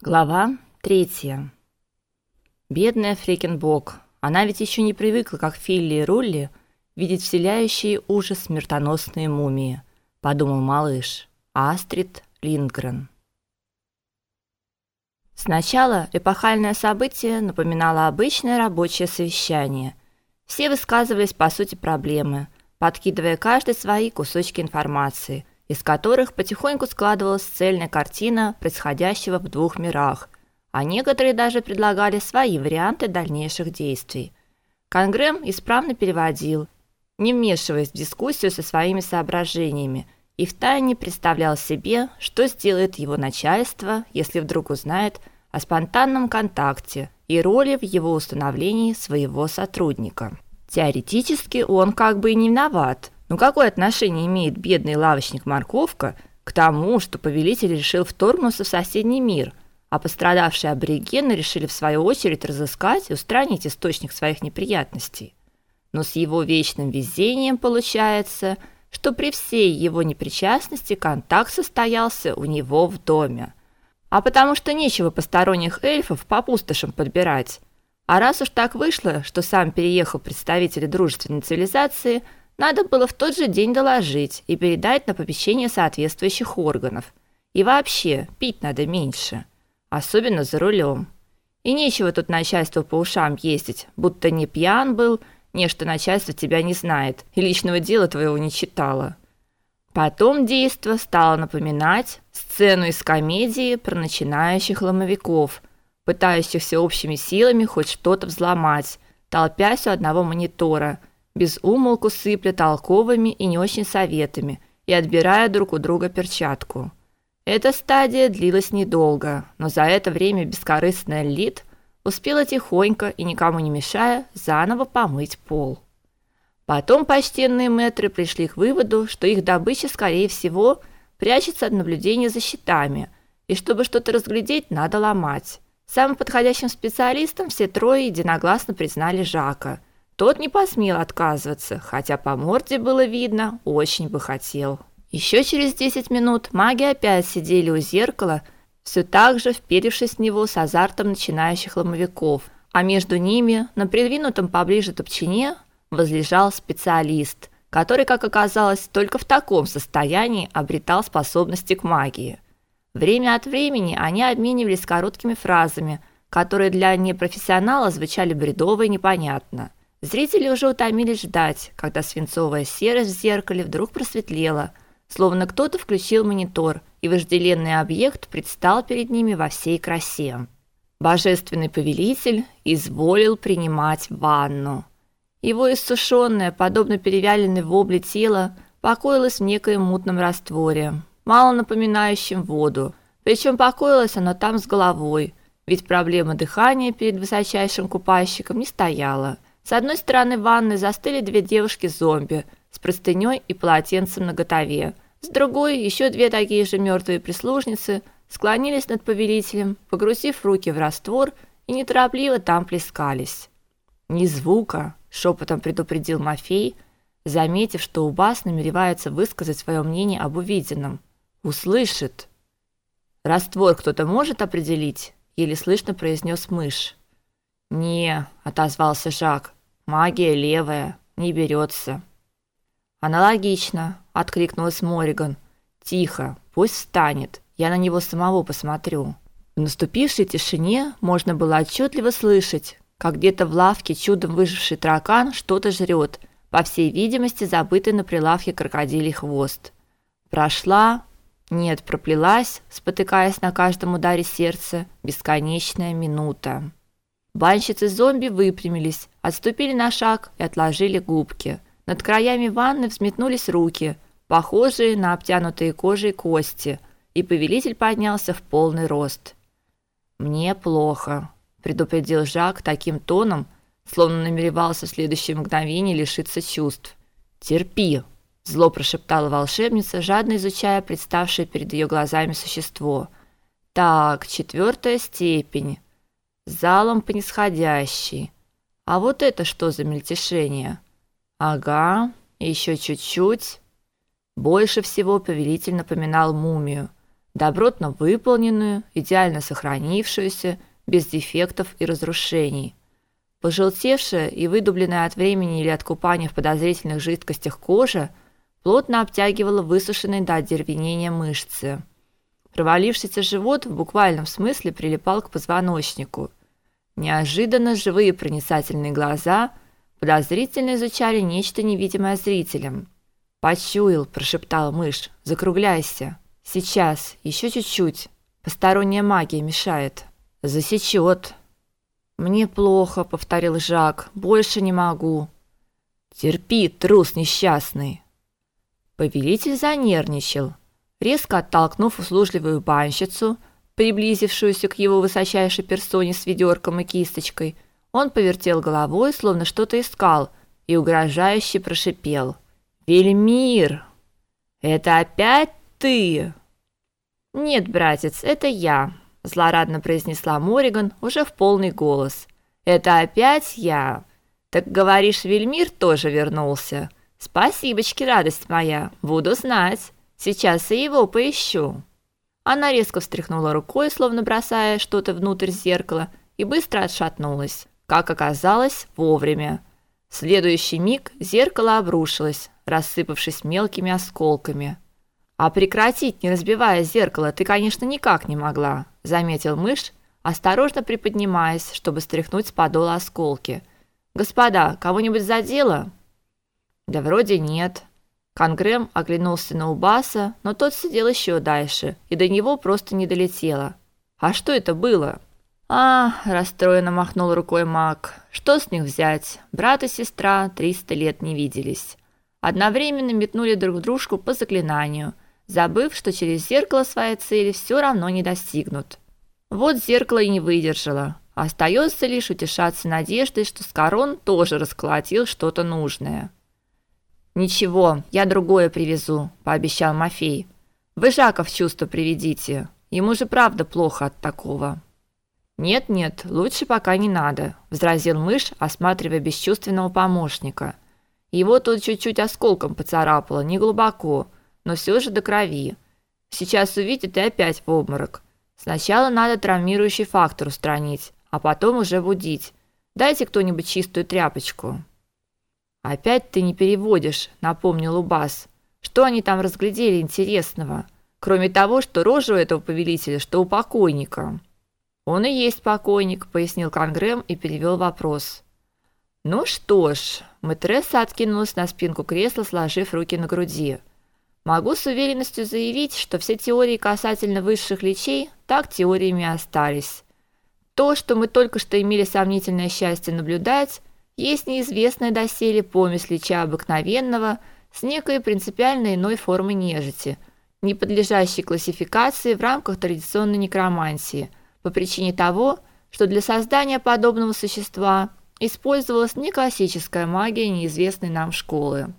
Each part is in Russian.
Глава третья. Бедная Фрикенбок. Она ведь еще не привыкла, как Филли и Рулли, видеть вселяющие ужас смертоносные мумии, подумал малыш. Астрид Линдгрен. Сначала эпохальное событие напоминало обычное рабочее совещание. Все высказывались по сути проблемы, подкидывая каждый свои кусочки информации – из которых потихоньку складывалась цельная картина происходящего в двух мирах, а некоторые даже предлагали свои варианты дальнейших действий. Конгрэм исправно переводил, не вмешиваясь в дискуссию со своими соображениями, и втайне представлял себе, что сделает его начальство, если вдруг узнает о спонтанном контакте и роли в его установлении своего сотрудника. Теоретически он как бы и не виноват, но какое отношение имеет бедный лавочник Морковка к тому, что повелитель решил вторгнуться в соседний мир, а пострадавшие аборигены решили в свою очередь разыскать и устранить источник своих неприятностей? Но с его вечным везением получается, что при всей его непричастности контакт состоялся у него в доме. А потому что нечего посторонних эльфов по пустошам подбирать. А раз уж так вышло, что сам переехал представитель дружественной цивилизации – надо было в тот же день доложить и передать на попечение соответствующих органов. И вообще, пить надо меньше, особенно за рулем. И нечего тут начальству по ушам ездить, будто не пьян был, не что начальство тебя не знает и личного дела твоего не читало. Потом действо стало напоминать сцену из комедии про начинающих ломовиков, пытающихся общими силами хоть что-то взломать, толпясь у одного монитора – без умолку сыпля толковыми и не очень советами и отбирая друг у друга перчатку. Эта стадия длилась недолго, но за это время бескорыстная Лид успела тихонько и никому не мешая заново помыть пол. Потом почтенные мэтры пришли к выводу, что их добыча, скорее всего, прячется от наблюдения за щитами, и чтобы что-то разглядеть, надо ломать. Самым подходящим специалистом все трое единогласно признали Жака – тот не посмел отказываться, хотя по морде было видно, очень бы хотел. Еще через 10 минут маги опять сидели у зеркала, все так же вперевшись в него с азартом начинающих ломовиков, а между ними, на придвинутом поближе топчине, возлежал специалист, который, как оказалось, только в таком состоянии обретал способности к магии. Время от времени они обменивались короткими фразами, которые для непрофессионала звучали бредово и непонятно – Зрители уже утомились ждать, когда свинцовая серость в зеркале вдруг просветлела, словно кто-то включил монитор, и вожделенный объект предстал перед ними во всей красе. Божественный повелитель изволил принимать ванну. Его иссушенное, подобно перевяленной вобле тело, покоилось в некоем мутном растворе, мало напоминающем воду, причем покоилось оно там с головой, ведь проблема дыхания перед высочайшим купальщиком не стояла – с одной стороны ванны застыли две девушки-зомби с простыней и полотенцем наготове. С другой еще две такие же мертвые прислужницы склонились над повелителем, погрузив руки в раствор и неторопливо там плескались. «Ни звука!» – шепотом предупредил Мафей, заметив, что Убас намеревается высказать свое мнение об увиденном. «Услышит!» «Раствор кто-то может определить?» – еле слышно произнес мышь. «Не», – отозвался Жак, – «магия левая, не берется». «Аналогично», – откликнулась Мориган. «Тихо, пусть встанет, я на него самого посмотрю». В наступившей тишине можно было отчетливо слышать, как где-то в лавке чудом выживший таракан что-то жрет, по всей видимости, забытый на прилавке крокодилий хвост. Прошла, нет, проплелась, спотыкаясь на каждом ударе сердца, бесконечная минута. Банщицы-зомби выпрямились, отступили на шаг и отложили губки. Над краями ванны взметнулись руки, похожие на обтянутые кожей кости, и повелитель поднялся в полный рост. «Мне плохо», – предупредил Жак таким тоном, словно намеревался в следующее мгновение лишиться чувств. «Терпи», – зло прошептала волшебница, жадно изучая представшее перед ее глазами существо. «Так, четвертая степень» залом по нисходящей. А вот это что за мельтешение? Ага, еще чуть-чуть. Больше всего повелитель напоминал мумию. добротно выполненную, идеально сохранившуюся, без дефектов и разрушений. Пожелтевшая и выдубленная от времени или от купания в подозрительных жидкостях кожа плотно обтягивала высушенные до одервенения мышцы. Провалившийся живот в буквальном смысле прилипал к позвоночнику. Неожиданно живые проницательные глаза подозрительно изучали нечто невидимое зрителям. "Почуял", прошептал мышь. "Закругляйся. Сейчас, еще чуть-чуть. Посторонняя магия мешает. Засечет. Мне плохо, повторил Жак. Больше не могу. Терпи, трус несчастный. Повелитель занервничал, резко оттолкнув услужливую банщицу, приблизившуюся к его высочайшей персоне с ведерком и кисточкой. Он повертел головой, словно что-то искал, и угрожающе прошипел: "Вельмир, это опять ты?" "Нет, братец, это я", злорадно произнесла Мориган уже в полный голос. Это опять я. Так говоришь, Вельмир тоже вернулся. Спасибочки, радость моя. Буду знать. Сейчас и его поищу. Она резко встряхнула рукой, словно бросая что-то внутрь зеркала, и быстро отшатнулась. Как оказалось, вовремя. В следующий миг зеркало обрушилось, рассыпавшись мелкими осколками. А прекратить, не разбивая зеркало, ты, конечно, никак не могла, заметил мышь, осторожно приподнимаясь, чтобы стряхнуть с подола осколки. Господа, кого-нибудь задело? Да вроде нет. Конгрэм оглянулся на Убаса, но тот сидел еще дальше, и до него просто не долетело. А что это было? А, расстроенно махнул рукой Мак. Что с них взять? Брат и сестра триста лет не виделись. Одновременно метнули друг дружку по заклинанию – забыв, что через зеркало своей цели все равно не достигнут. Вот зеркало и не выдержало. Остается лишь утешаться надеждой, что Скорон тоже расколотил что-то нужное. Ничего, я другое привезу, пообещал Мафей. Вы Жака чувство приведите. Ему же правда плохо от такого. Нет, нет, лучше пока не надо, возразил мышь, осматривая бесчувственного помощника. Его тут чуть-чуть осколком поцарапало, не глубоко, но все же до крови. Сейчас увидит и опять в обморок. Сначала надо травмирующий фактор устранить, а потом уже будить. Дайте кто-нибудь чистую тряпочку. Опять ты не переводишь, напомнил Убас. Что они там разглядели интересного, кроме того, что рожа у этого повелителя, что у покойника? Он и есть покойник, пояснил Конгрэм и перевел вопрос. Ну что ж, Мэтресса откинулась на спинку кресла, сложив руки на груди. Могу с уверенностью заявить, что все теории касательно высших лечей так теориями остались. То, что мы только что имели сомнительное счастье наблюдать, есть неизвестная доселе помесь леча обыкновенного с некой принципиально иной формой нежити, не подлежащей классификации в рамках традиционной некромантии, по причине того, что для создания подобного существа использовалась не классическая магия неизвестной нам школы.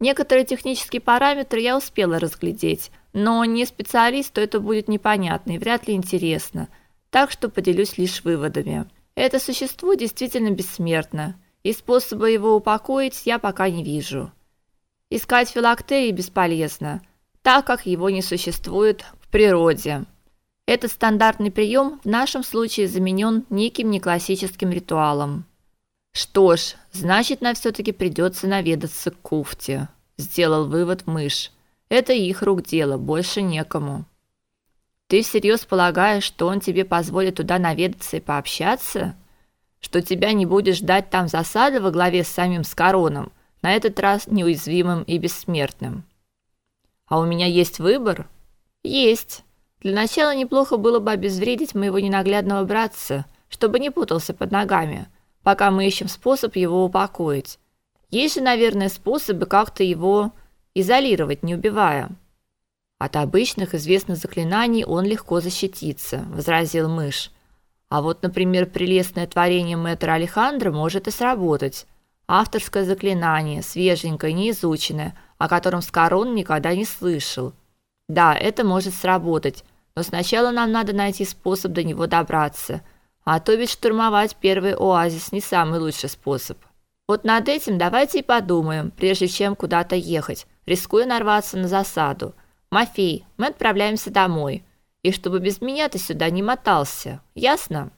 Некоторые технические параметры я успела разглядеть, но не специалисту это будет непонятно и вряд ли интересно. Так что поделюсь лишь выводами. Это существо действительно бессмертно, и способа его упокоить я пока не вижу. Искать филактерии бесполезно, так как его не существует в природе. Этот стандартный прием в нашем случае заменен неким неклассическим ритуалом. Что ж, значит, нам все таки придется наведаться к Куфте сделал вывод мышь. Это их рук дело, больше некому. Ты всерьез полагаешь, что он тебе позволит туда наведаться и пообщаться? Что тебя не будет ждать там засада во главе с самим Скороном, на этот раз неуязвимым и бессмертным? А у меня есть выбор? Есть. Для начала неплохо было бы обезвредить моего ненаглядного братца, чтобы не путался под ногами, пока мы ищем способ его упокоить. Есть же, наверное, способы как-то его изолировать, не убивая. От обычных известных заклинаний он легко защитится, возразил мышь. А вот, например, прелестное творение мэтра Алехандро может и сработать. Авторское заклинание, свеженькое, неизученное, о котором Скорон никогда не слышал. Да, это может сработать, но сначала нам надо найти способ до него добраться. А то ведь штурмовать первый оазис не самый лучший способ. Вот над этим давайте и подумаем, прежде чем куда-то ехать, рискуя нарваться на засаду. Мафей, мы отправляемся домой. И чтобы без меня ты сюда не мотался. Ясно?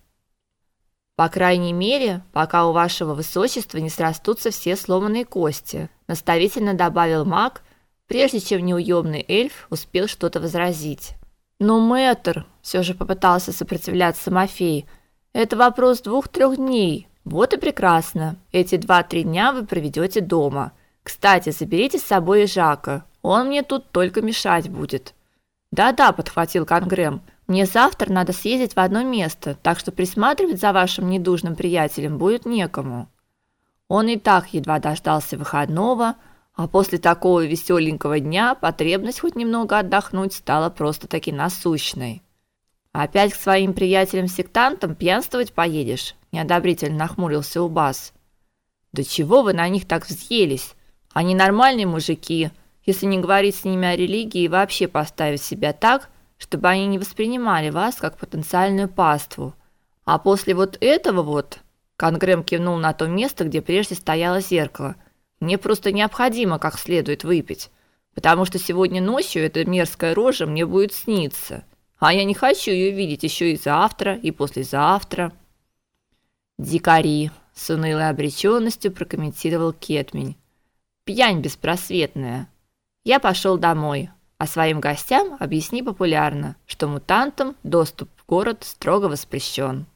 По крайней мере, пока у вашего высочества не срастутся все сломанные кости, наставительно добавил маг, прежде чем неуемный эльф успел что-то возразить. Но мэтр все же попытался сопротивляться Мафей. Это вопрос двух-трех дней. Вот и прекрасно. Эти два-три дня вы проведете дома. Кстати, заберите с собой и Жака. Он мне тут только мешать будет. Да-да, подхватил Конгрэм. Мне завтра надо съездить в одно место, так что присматривать за вашим недужным приятелем будет некому. Он и так едва дождался выходного, а после такого веселенького дня потребность хоть немного отдохнуть стала просто-таки насущной. Опять к своим приятелям-сектантам пьянствовать поедешь? неодобрительно нахмурился Убас. Да чего вы на них так взъелись? Они нормальные мужики, если не говорить с ними о религии и вообще поставить себя так, чтобы они не воспринимали вас как потенциальную паству. А после вот этого вот, Конгрэм кивнул на то место, где прежде стояло зеркало. Мне просто необходимо как следует выпить, потому что сегодня ночью эта мерзкая рожа мне будет сниться. А я не хочу ее видеть еще и завтра, и послезавтра. Дикари, с унылой обреченностью прокомментировал Кетмень. Пьянь беспросветная. Я пошел домой, а своим гостям объясни популярно, что мутантам доступ в город строго воспрещен.